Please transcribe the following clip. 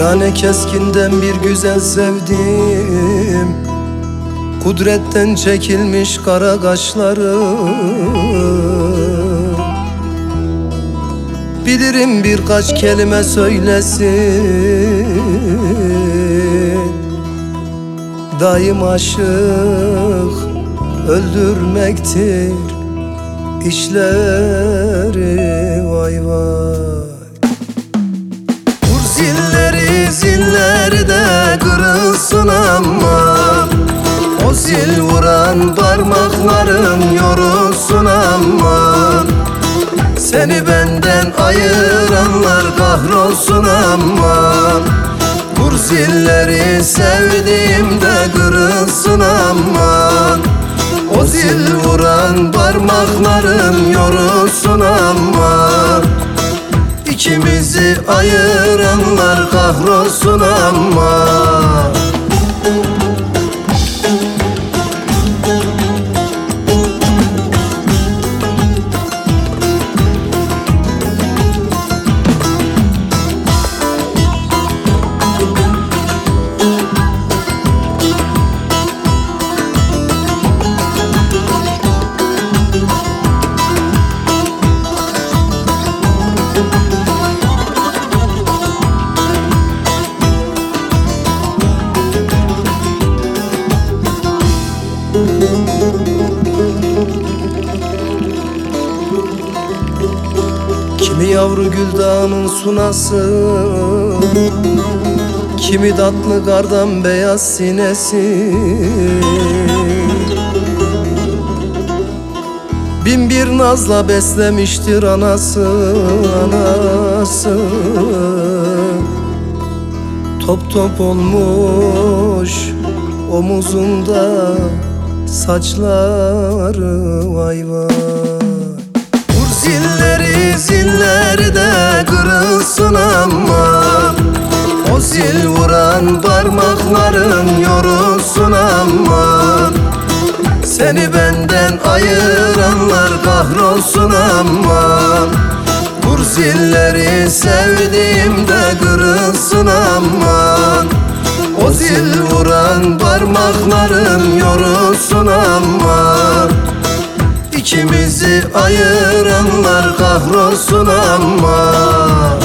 Kestane keskinden bir güzel sevdim. Kudretten çekilmiş kara kaşları Bilirim birkaç kelime söylesin. Daim aşık öldürmektir işleri. Vay vay zil vuran parmakların yorulsun ama. Seni benden ayıranlar kahrolsun ama. Vur zilleri sevdiğimde kırılsın ama. O zil vuran parmakların yorulsun ama. İkimizi ayıranlar kahrolsun ama yavru gül dağının sunası. Kimi tatlı kardan beyaz sinesi. Bin bir nazla beslemiştir anası anası. Top top olmuş omuzunda saçları vay vay. Vur zilleri de kırılsın ama O zil vuran parmakların yorulsun ama Seni benden ayıranlar kahrolsun ama Vur zilleri sevdiğimde kırılsın ama O zil vuran parmakların yorulsun ama İkimizi ayıranlar kahrolsun ama